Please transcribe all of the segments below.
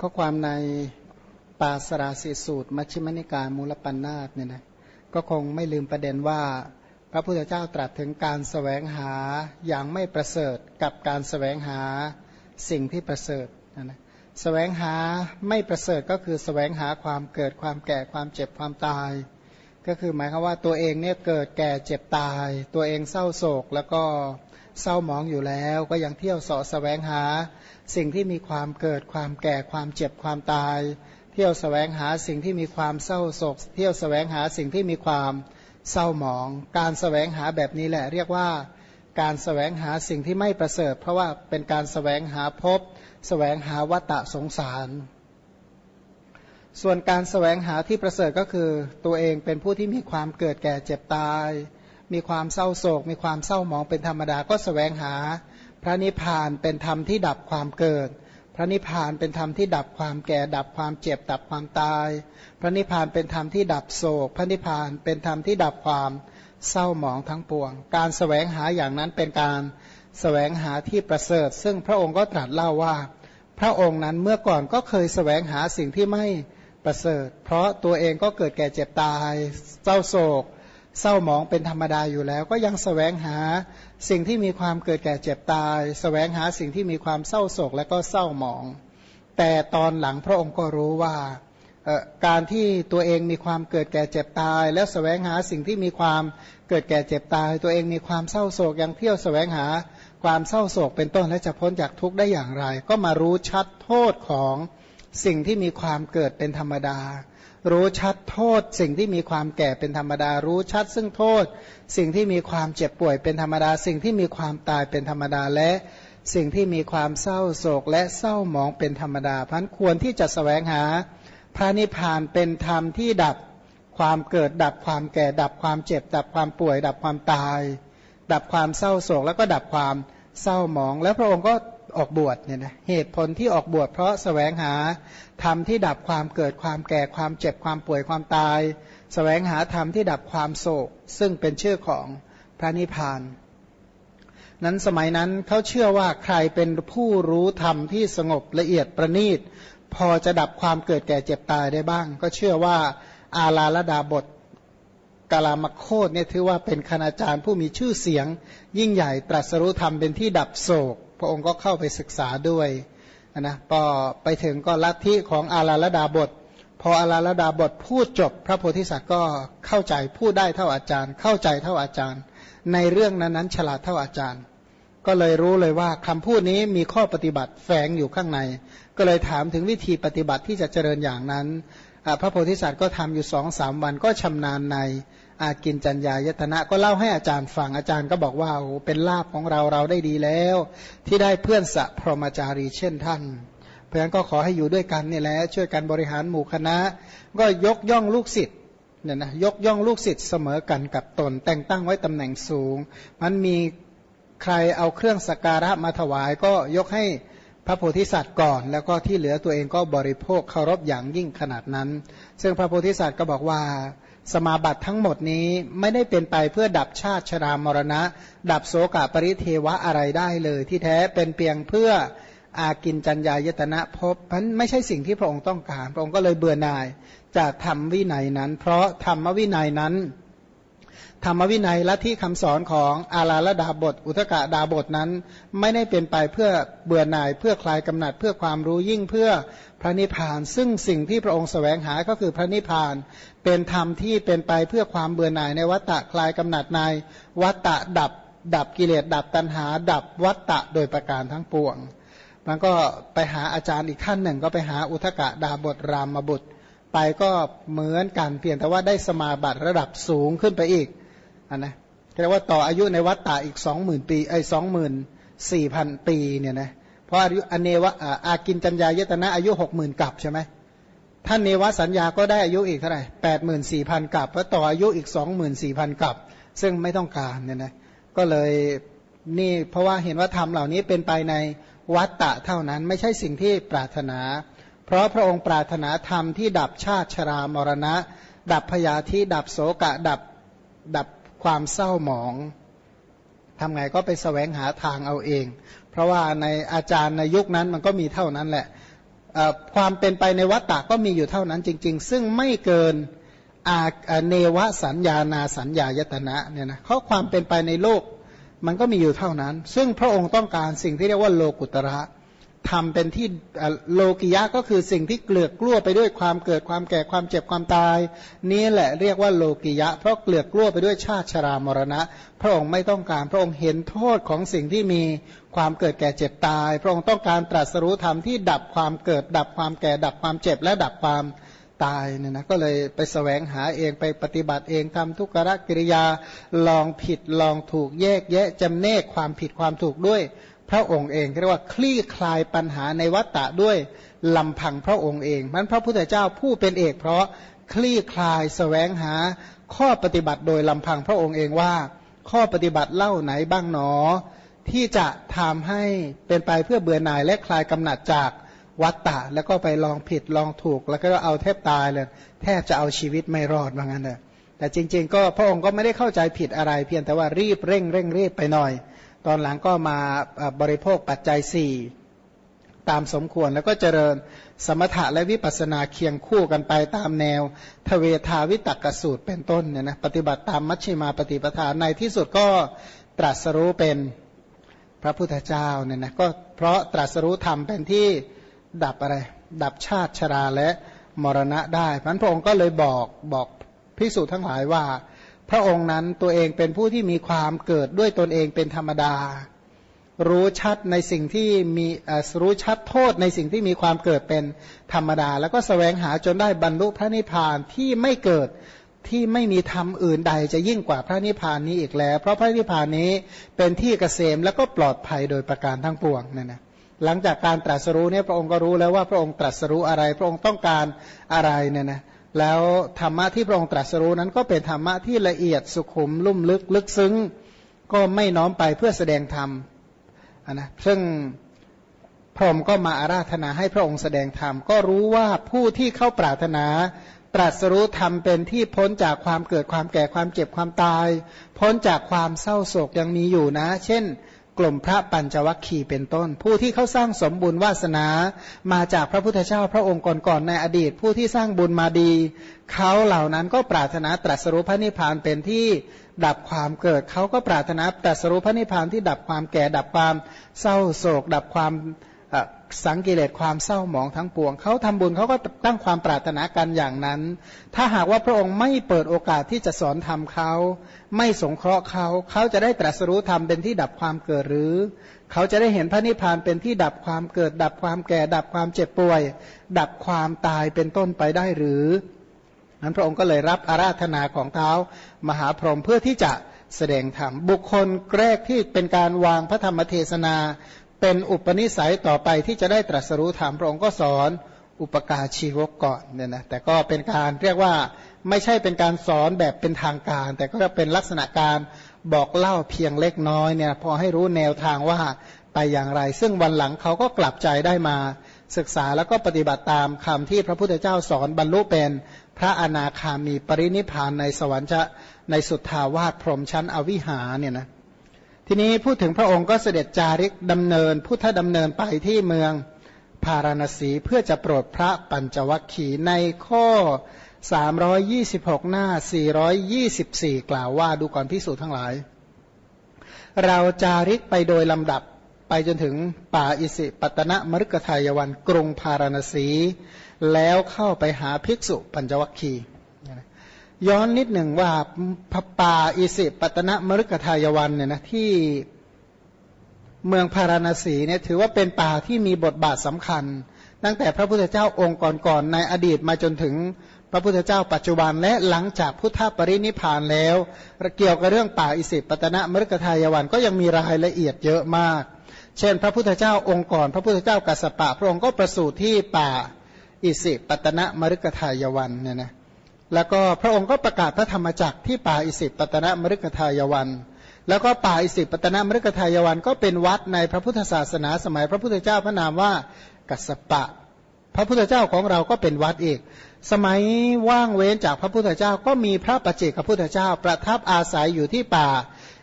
ข้อความในปาสราสีสูตร มัชฌิมนิกายมูลปัญนาตเนี่ยนะก็คงไม่ลืมประเด็นว่า พระพุทธเจ้าตรัสถึงการสแสวงหาอย่างไม่ประเสริฐกับการสแสวงหาสิ่งที่ประเสริฐนะนะแสวงหาไม่ประเสริฐก็คือสแสวงหาความเกิดความแก่ความเจ็บความตาย ก็คือหมายความว่าตัวเองเนี่ยเกิดแก่เจ็บตาย ตัวเองเศร้าโศกแล้วก็เศร้าหมองอยู่แล้ว ก็ยังเที่ยวสาะแสวงหา สิ่งที่มีความเกิดความแก่ความเจ็บความตาย เที่ยวแสวงหาสิ่งที่มีความเศร้าโศก เที่ยวแสวงหาสิ่งที่มีความเศร้าหมอง การแสวงหาแบบนี้แหละ เรียกว่าการแสวงหาสิ่งที่ไม่ประเสริฐ เพราะว่าเป็นการแสวงหาพบแสวงหาวัตตะสงสาร ส่วนการแสวงหาที่ประเสริฐก็คือ ตัวเองเป็นผู้ที่มีความเกิดแก่เจ็บตาย มีความเศร้าโศก มีความเศร้าหมองเป็นธรรมดาก็แสวงหา พระนิพพานเป็นธรรมที่ดับความเกิด พระนิพพานเป็นธรรมที่ดับความแก่ ดับความเจ็บ ดับความตาย พระนิพพานเป็นธรรมที่ดับโศก พระนิพพานเป็นธรรมที่ดับความเศร้าหมองทั้งปวง การแสวงหาอย่างนั้นเป็นการแสวงหาที่ประเสริฐ ซึ่งพระองค์ก็ตรัสเล่าว่า พระองค์นั้นเมื่อก่อนก็เคยแสวงหาสิ่งที่ไม่ ประเสริฐ เพราะตัวเองก็เกิดแก่เจ็บตายเศร้าโศก เศร้าหมองเป็นธรรมดาอยู่แล้ว ก็ยังสแสวงหาสิ่งที่มีความเกิดแก่เจ็บตายสแสวงหาสิ่งที่มีความเศร้าโศกและก็เศร้าหมอง แต่ตอนหลังพระองค์ก็รู้ว่าการที่ตัวเองมีความเกิดแก่เจ็บตาย แล้วสแสวงหาสิ่งที่มีความเกิดแก่เจ็บตาย ตัวเองมีความเศร้าโศกยังเที่ยวสแสวงหาความเศร้าโศกเป็นต้นและจะพ้นจากทุกข์ได้อย่างไร ก็มารู้ชัดโทษของ สิ่งที่มีความเกิดเป็นธรรมดา รู้ชัดโทษ สิ่งที่มีความแก่เป็นธรรมดา รู้ชัดซึ่งโทษ สิ่งที่มีความเจ็บป่วยเป็นธรรมดา สิ่งที่มีความตายเป็นธรรมดาและสิ่งที่มีความเศร้าโศกและเศร้าหมองเป็นธรรมดาพันควรที่จะสแสวงหา พระนิพพานเป็นธรรมที่ดับความเกิดดับความแก่ดับความเจ็บ ดับความป่วย ดับความตาย ดับความเศร้าโศกแล้วก็ดับความเศร้าหมอง แล้วพระองค์ก็ ออกบวชเนี่ยนะเหตุผลที่ออกบวชเพราะสแสวงหาธรรมที่ดับความเกิดความแก่ความเจ็บความป่วยความตายสแสวงหาธรรมที่ดับความโศก ซึ่งเป็นชื่อของพระนิพพาน นั้นสมัยนั้นเขาเชื่อว่าใครเป็นผู้รู้ธรรมที่สงบละเอียดประณีต พอจะดับความเกิดแก่เจ็บตายได้บ้าง ก็เชื่อว่าอาลาลดาบทกาลามโคตเนี่ยถือว่าเป็นคณาจารย์ผู้มีชื่อเสียง ยิ่งใหญ่ตรัสรู้ธรรมเป็นที่ดับโศก พระองค์ก็เข้าไปศึกษาด้วยนะพอไปถึงก็ลัทธิของอาลาลดาบท พออาลาลดาบทพูดจบ พระโพธิสัตว์ก็เข้าใจพูดได้เท่าอาจารย์ เข้าใจเท่าอาจารย์ ในเรื่องนั้นนั้นฉลาดเท่าอาจารย์ ก็เลยรู้เลยว่าคำพูดนี้มีข้อปฏิบัติแฝงอยู่ข้างใน ก็เลยถามถึงวิธีปฏิบัติที่จะเจริญอย่างนั้นพระโพธิสัตว์ก็ทำอยู่สองสามวันก็ชำนาญใน อากินจัญญายตนะก็เล่าให้อาจารย์ฟังอาจารย์ก็บอกว่าโอ้เป็นลาภของเราเราได้ดีแล้ว ที่ได้เพื่อนสะพรหมจารีเช่นท่าน เพราะฉะนั้นก็ขอให้อยู่ด้วยกันนี่แหละช่วยกันบริหารหมู่คณะ ก็ยกย่องลูกศิษย์เนี่ยนะยกย่องลูกศิษย์เสมอกันกับตน แต่งตั้งไว้ตำแหน่งสูง มันมีใครเอาเครื่องสการะมาถวายก็ยกให้พระโพธิสัตว์ก่อน แล้วก็ที่เหลือตัวเองก็บริโภคเคารพอย่างยิ่งขนาดนั้น ซึ่งพระโพธิสัตว์ก็บอกว่า สมาบัติทั้งหมดนี้ไม่ได้เป็นไปเพื่อดับชาติชรามรณะ ดับโสกปริเทวะอะไรได้เลย ที่แท้เป็นเพียงเพื่ออากินจัญญายตนะพบมันไม่ใช่สิ่งที่พระองค์ต้องการ พระองค์ก็เลยเบื่อหน่ายจากธรรมวินัยนั้น เพราะธรรมวินัยนั้น ธรรมวินัยและที่คำสอนของอาลาลดาบท อุทกะดาบทนั้น ไม่ได้เป็นไปเพื่อเบื่อหน่ายเพื่อคลายกำหนัดเพื่อความรู้ยิ่งเพื่อพระนิพพาน ซึ่งสิ่งที่พระองค์แสวงหาก็คือพระนิพพาน เป็นธรรมที่เป็นไปเพื่อความเบื่อหน่ายในวัตตะคลายกำหนัดในวัตตะดับ ดับกิเลสดับตัณหา ดับวัตตะโดยประการทั้งปวงมันก็ไปหาอาจารย์อีกท่านหนึ่งก็ไปหาอุทกะดาบทรามบุตร ไปก็เหมือนกันเพียงแต่ว่าได้สมาบัติระดับสูงขึ้นไปอีกอนนะเรียกว่าต่ออายุในวัฏฏะอีกสองหมื่นปีไอ้สองหมื่นสี่พันปีเนี่ยนะเพราะอายุอเนวะอากินจัญญายตนะอายุหกหมื่นกับใช่ไหมท่านเนวสัญญาก็ได้อายุอีกเท่าไหร่แปดหมื่นสี่พันกับแล้วต่ออายุอีกสองหมื่นสี่พันกับ ซึ่งไม่ต้องการเนี่ยนะก็เลยนี่เพราะว่าเห็นว่าธรรมเหล่านี้เป็นไปในวัตตะเท่านั้นไม่ใช่สิ่งที่ปรารถนา เพราะพระองค์ปรารถนาธรรมที่ดับชาติชรามรณะ ดับพยาธิดับโสกะดับดับความเศร้าหมองทำไงก็ไปแสวงหาทางเอาเอง เพราะว่าในอาจารย์ในยุคนั้นมันก็มีเท่านั้นแหละความเป็นไปในวัฏฏะก็มีอยู่เท่านั้นจริง ๆ ซึ่งไม่เกินอาเนวสัญญานาสัญญายตนะเนี่ยนะเขาความเป็นไปในโลกมันก็มีอยู่เท่านั้น ซึ่งพระองค์ต้องการสิ่งที่เรียกว่าโลกุตระ ทำเป็นที่โลกิยะก็คือสิ่งที่เกลือกกลั้วไปด้วยความเกิดความแก่ความเจ็บความตาย นี่แหละเรียกว่าโลกิยะ เพราะเกลือกกลั้วไปด้วยชาติชรามรณะ พระองค์ไม่ต้องการพระองค์เห็นโทษของสิ่งที่มีความเกิดแก่เจ็บตาย พระองค์ต้องการตรัสรู้ธรรมที่ดับความเกิด ดับความแก่ดับความเจ็บและดับความตายเนี่ยนะก็เลยไปแสวงหาเองไปปฏิบัติเองทำทุกขกิริยาลองผิดลองถูกแยกแยะจำแนกความผิดความถูกด้วย พระองค์เองเรียกว่าคลี่คลายปัญหาในวัฏฏะด้วยลำพังพระองค์เองมันพระพุทธเจ้าผู้เป็นเอก เพราะคลี่คลายสแสวงหาข้อปฏิบัติโดยลำพังพระองค์เองว่า ข้อปฏิบัติเล่าไหนบ้างหนอ ที่จะทำให้เป็นไปเพื่อเบื่อหน่ายและคลายกำหนัดจากวัฏฏะแล้วก็ไปลองผิดลองถูก แล้วก็เอาแทบตายเลย แทบจะเอาชีวิตไม่รอดว่างั้นเลยแต่จริง ๆ ก็พระองค์ก็ไม่ได้เข้าใจผิดอะไรเพียงแต่ว่ารีบเร่งเร่งรีบไปหน่อย ตอนหลังก็มาบริโภคปัจจัยสี่ตามสมควรแล้วก็เจริญสมถะและวิปัสสนาเคียงคู่กันไปตามแนว ทเวทาวิตักกสูตรเป็นต้นเนี่ยนะปฏิบัติตามมัชฌิมาปฏิปทาในที่สุดก็ตรัสรู้เป็นพระพุทธเจ้าเนี่ยนะก็เพราะตรัสรู้ธรรมเป็นที่ดับอะไร ดับชาติชราและมรณะได้พันพระองค์ก็เลยบอกบอกพิสูจน์ทั้งหลายว่า พระองค์นั้นตัวเองเป็นผู้ที่มีความเกิดด้วยตนเองเป็นธรรมดา รู้ชัดในสิ่งที่มีรู้ชัดโทษในสิ่งที่มีความเกิดเป็นธรรมดา แล้วก็สแสวงหาจนได้บรรลุพระนิพพานที่ไม่เกิดที่ไม่มีธรรมอื่นใดจะยิ่งกว่าพระนิพพานนี้อีกแล้ว เพราะพระนิพพานนี้เป็นที่เกษมแล้วก็ปลอดภัยโดยประการทั้งปวงนั่นนะหลังจากการตรัสรู้เนี่ยพระองค์ก็รู้แล้วว่าพระองค์ตรัสรู้อะไร พระองค์ต้องการอะไรเนี่ยนะ แล้วธรรมะที่พระองค์ตรัสรู้นั้นก็เป็นธรรมะที่ละเอียดสุขุมลุ่มลึกลึกซึ้ง ก็ไม่น้อมไปเพื่อแสดงธรรมนะซึ่งพระองค์ก็มาอาราธนาให้พระองค์แสดงธรรม ก็รู้ว่าผู้ที่เข้าปรารถนา ตรัสรู้ธรรมเป็นที่พ้นจากความเกิดความแก่ความเจ็บความตาย พ้นจากความเศร้าโศกยังมีอยู่นะ เช่น กลุ่มพระปัญจวัคคีย์เป็นต้น ผู้ที่เขาสร้างสมบุญวาสนามาจากพระพุทธเจ้าพระองค์ก่อนๆในอดีต ผู้ที่สร้างบุญมาดี เขาเหล่านั้นก็ปรารถนาตรัสรู้พระนิพพานเป็นที่ดับความเกิด เขาก็ปรารถนาตรัสรู้พระนิพพานที่ดับความแก่ ดับความเศร้าโศก ดับความ สังกิเลสความเศร้าหมองทั้งปวง เขาทำบุญเขาก็ตั้งความปรารถนากันอย่างนั้น ถ้าหากว่าพระองค์ไม่เปิดโอกาสที่จะสอนธรรมเขา ไม่สงเคราะห์เขา เขาจะได้ตรัสรู้ธรรมเป็นที่ดับความเกิดหรือ เขาจะได้เห็นพระนิพพานเป็นที่ดับความเกิด ดับความแก่ ดับความเจ็บป่วย ดับความตายเป็นต้นไปได้หรือนั้นพระองค์ก็เลยรับอาราธนาของเขามหาพรหมเพื่อที่จะแสดงธรรมบุคคลแรกที่เป็นการวางพระธรรมเทศนา เป็นอุปนิสัยต่อไปที่จะได้ตรัสรู้ธรรมพระองค์ก็สอนอุปการชีวกก่อนเนี่ยนะแต่ก็เป็นการเรียกว่าไม่ใช่เป็นการสอนแบบเป็นทางการ แต่ก็เป็นลักษณะการบอกเล่าเพียงเล็กน้อยเนี่ยพอให้รู้แนวทางว่าไปอย่างไร ซึ่งวันหลังเขาก็กลับใจได้มาศึกษาแล้วก็ปฏิบัติตามคำที่พระพุทธเจ้าสอนบรรลุเป็นพระอนาคามีปรินิพานในสวรรค์ในสุทธาวาสพรหมชั้นอวิหาเนี่ยนะ ทีนี้พูดถึงพระองค์ก็เสด็จจาริกดำเนิน พุทธดำเนินไปที่เมืองพาราณสีเพื่อจะโปรดพระปัญจวัคคีในข้อ 326 หน้า 424 กล่าวว่าดูก่อนพิสูจน์ทั้งหลาย เราจาริกไปโดยลำดับไปจนถึงป่าอิสิปตนะมฤกทายวันกรุงพาราณสี แล้วเข้าไปหาภิกษุปัญจวัคคีย์ ย้อนนิดหนึ่งว่าพป่าอิสิปตนะมฤกทายวันเนี่ยนะที่เมืองพาราณสีเนี่ยถือว่าเป็นป่าที่มีบทบาทสำคัญ ตั้งแต่พระพุทธเจ้าองค์ก่อนๆในอดีตมาจนถึงพระพุทธเจ้าปัจจุบันและหลังจากพุทธปรินิพานแล้ว เกี่ยวกับเรื่องป่าอิสิปตนะมฤกทายวันก็ยังมีรายละเอียดเยอะมาก เช่น พระพุทธเจ้าองค์ก่อนพระพุทธเจ้ากัสสปะ พระองค์ก็ประสูติที่ป่าอิสิปตนะมฤกทายวันเนี่ยนะ แล้วก็พระองค์ก็ประกาศพระธรรมจักรที่ป่าอิสิปตนมฤคทายวัน แล้วก็ป่าอิสิปตนมฤคทายวัน ก็เป็นวัดในพระพุทธศาสนาสมัยพระพุทธเจ้าพระนามว่ากัสปะ พระพุทธเจ้าของเราก็เป็นวัดอีก สมัยว่างเว้นจากพระพุทธเจ้าก็มีพระปัจเจกพระพุทธเจ้า ประทับอาศัยอยู่ที่ป่า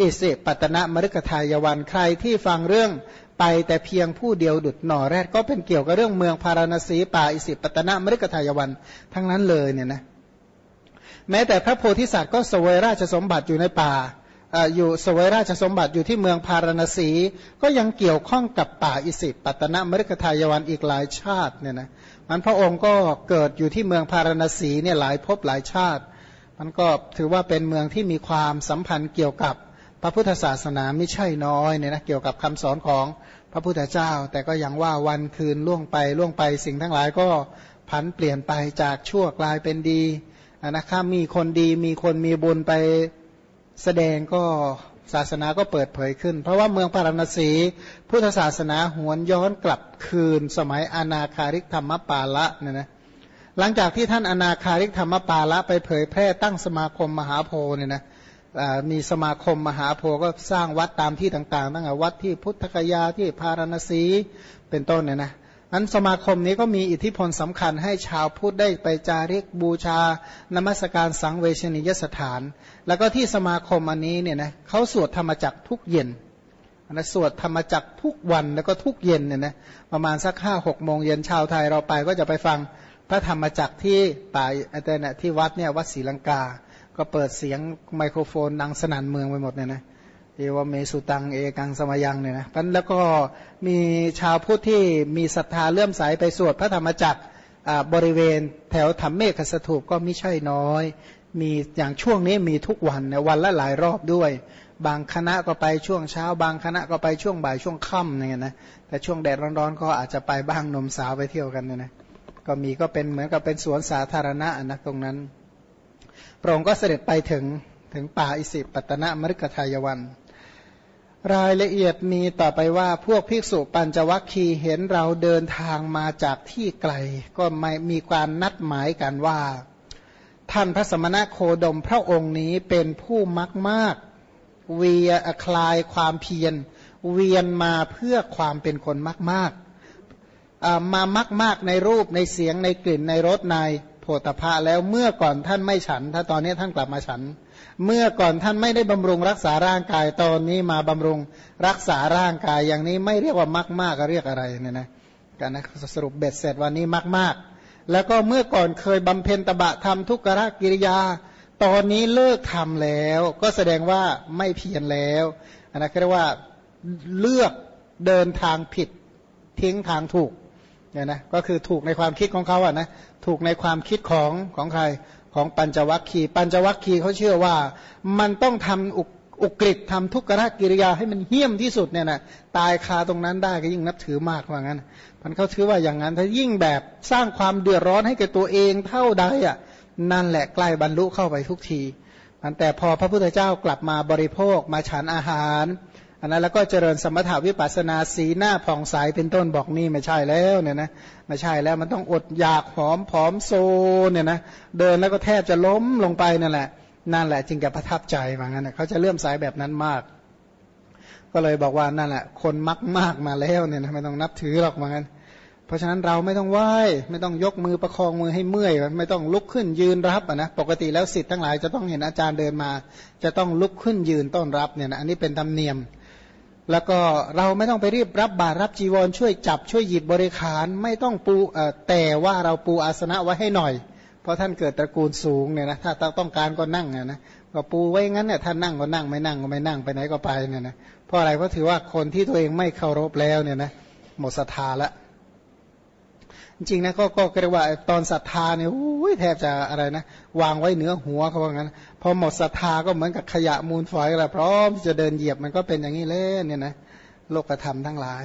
อิสิปตนมฤคทายวันใครที่ฟังเรื่องไปแต่เพียงผู้เดียวดุดหน่อแรกก็เป็นเกี่ยวกับเรื่องเมืองพาราณสีป่าอิสิปตนมฤกทายวันทั้งนั้นเลยเนี่ยนะ แม้แต่พระโพธิสัตว์ก็สวยราชสมบัติอยู่ในป่าอยู่สวยราชสมบัติอยู่ที่เมืองพาราณสี ก็ยังเกี่ยวข้องกับป่าอิสิปตนะมฤกทายวันอีกหลายชาติเนี่ยนะมันพระองค์ก็เกิดอยู่ที่เมืองพาราณสีเนี่ยหลายภพหลายชาติ มันก็ถือว่าเป็นเมืองที่มีความสัมพันธ์เกี่ยวกับพระพุทธศาสนาไม่ใช่น้อยเนี่ยนะเกี่ยวกับคำสอนของพระพุทธเจ้า แต่ก็ยังว่าวันคืนล่วงไปล่วงไปสิ่งทั้งหลายก็ผันเปลี่ยนไปจากชั่วกลายเป็นดี นะครับมีคนดีมีคนมีบุญไปแสดงก็ศาสนาก็เปิดเผยขึ้น เพราะว่าเมืองปารณสี พุทธศาสนาหวนย้อนกลับคืน สมัยอนาคาริกธรรมปาละเนี่ยนะหลังจากที่ท่านอนาคาริกธรรมปาละไปเผยแพร่ตั้งสมาคมมหาโพเนี่ยนะมีสมาคมมหาโพก็สร้างวัดตามที่ต่างๆตั้งแต่วัดที่พุทธกยาที่พาราณสีเป็นต้นเนี่ยนะ นั้นสมาคมนี้ก็มีอิทธิพลสำคัญให้ชาวพุทธได้ไปจาริกบูชานมัสการสังเวชนียสถาน แล้วก็ที่สมาคมอันนี้เนี่ยนะเขาสวดธรรมจักทุกเย็นนะสวดธรรมจักทุกวันแล้วก็ทุกเย็นเนี่ยนะประมาณสักห้าหกโมงเย็นชาวไทยเราไปก็จะไปฟังพระธรรมจักที่ป่าแต่เนี่ยที่วัดเนี่ยวัดศรีลังกา ก็เปิดเสียงไมโครโฟนดังสนั่นเมืองไปหมดเนี่ยนะ เอวเมสุตังเอกังสมยังเนี่ยนะแล้วก็มีชาวพุทธที่มีศรัทธาเลื่อมใสไปสวดพระธรรมจักรบริเวณแถวธรรมเมฆสถูปก็ไม่ใช่น้อย มีอย่างช่วงนี้มีทุกวันนะวันละหลายรอบด้วย บางคณะก็ไปช่วงเช้า บางคณะก็ไปช่วงบ่ายช่วงค่ำเนี่ยนะแต่ช่วงแดดร้อนๆ ก็อาจจะไปบ้างนมสาวไปเที่ยวกันเนี่ยนะก็มีก็เป็นเหมือนกับเป็นสวนสาธารณะนะตรงนั้นพระองค์ก็เสด็จไปถึงถึงป่าอิสิปตนะมฤคทายวัน รายละเอียดมีต่อไปว่าพวกภิกษุปัญจวัคคีเห็นเราเดินทางมาจากที่ไกล ก็ไม่มีการนัดหมายกันว่า ท่านพระสมณะโคดมพระองค์นี้เป็นผู้มักมากเวียคลายความเพียร เวียนมาเพื่อความเป็นคนมากมากมามากมากในรูปในเสียงในกลิ่นในรสใน โผฏฐะแล้วเมื่อก่อนท่านไม่ฉัน ถ้าตอนนี้ท่านกลับมาฉัน เมื่อก่อนท่านไม่ได้บำรุงรักษาร่างกายตอนนี้มาบำรุงรักษาร่างกายอย่างนี้ไม่เรียกว่ามากมากเรียกอะไรเนี่ยนะกันนะสรุปเบ็ดเสร็จวันนี้มากมากแล้วก็เมื่อก่อนเคยบำเพ็ญตบะทำทุกขกิริยา ตอนนี้เลิกทำแล้ว ก็แสดงว่าไม่เพียรแล้วนะเรียกว่าเลือกเดินทางผิดทิ้งทางถูก เนี่ยนะก็คือถูกในความคิดของเขาอะนะถูกในความคิดของของใครของปัญจวัคคีย์ปัญจวัคคีย์เขาเชื่อว่ามันต้องทำอุกอุกฤษทำทุกขกิริยาให้มันเหี้ยมที่สุดเนี่ยนะตายคาตรงนั้นได้ก็ยิ่งนับถือมากว่างั้นมันเขาถือว่าอย่างนั้นถ้ายิ่งแบบสร้างความเดือดร้อนให้แก่ตัวเองเท่าใดอะนั่นแหละใกล้บรรลุเข้าไปทุกทีมันแต่พอพระพุทธเจ้ากลับมาบริโภคมาฉันอาหาร นนั้นแล้วก็เจริญสมถาวิปัสนาสีหน้าผ่องใสเป็นต้นบอกนี่ไม่ใช่แล้วเนี่ยนะไม่ใช่แล้วมันต้องอดอยากหอมผอมโซเนี่ยนะเดินแล้วก็แทบจะล้มลงไปนั่นแหละ นั่นแหละจึงจะประทับใจว่างั้นเขาจะเลื่อมสายแบบนั้นมาก ก็เลยบอกว่านั่นแหละ คนมักมากมาแล้วเนี่ยนะไม่ต้องนับถือหรอกว่างั้น เพราะฉะนั้นเราไม่ต้องไหว้ไม่ต้องยกมือประคองมือให้เมื่อย ไม่ต้องลุกขึ้นยืนรับนะปกติแล้วสิทธิ์ทั้งหลายจะต้องเห็นอาจารย์เดินมา จะต้องลุกขึ้นยืนต้อนรับเนี่ยนะอันนี้เป็นธรรมเนียม แล้วก็เราไม่ต้องไปรีบรับบาตรรับจีวรช่วยจับช่วยหยิบบริขารไม่ต้องปูแต่ว่าเราปูอาสนะไว้ให้หน่อย เพราะท่านเกิดตระกูลสูงเนี่ยนะถ้าต้องการก็นั่งนะก็ปูไว้งั้นเนี่ยท่านนั่งก็นั่งไม่นั่งก็ไม่นั่งไปไหนก็ไปเนี่ยนะเพราะอะไรเพราะถือว่าคนที่ตัวเองไม่เคารพแล้วเนี่ยนะหมดศรัทธาแล้ว จริงนะก็ก็เรียกว่าตอนศรัทธาเนี่ยแทบจะอะไรนะวางไว้เหนือหัวเขาว่างั้น พอหมดศรัทธาก็เหมือนกับขยะมูลฝอยอะไรพร้อมจะเดินเหยียบมันก็เป็นอย่างนี้เลยเนี่ยนะโลกธรรมทั้งหลาย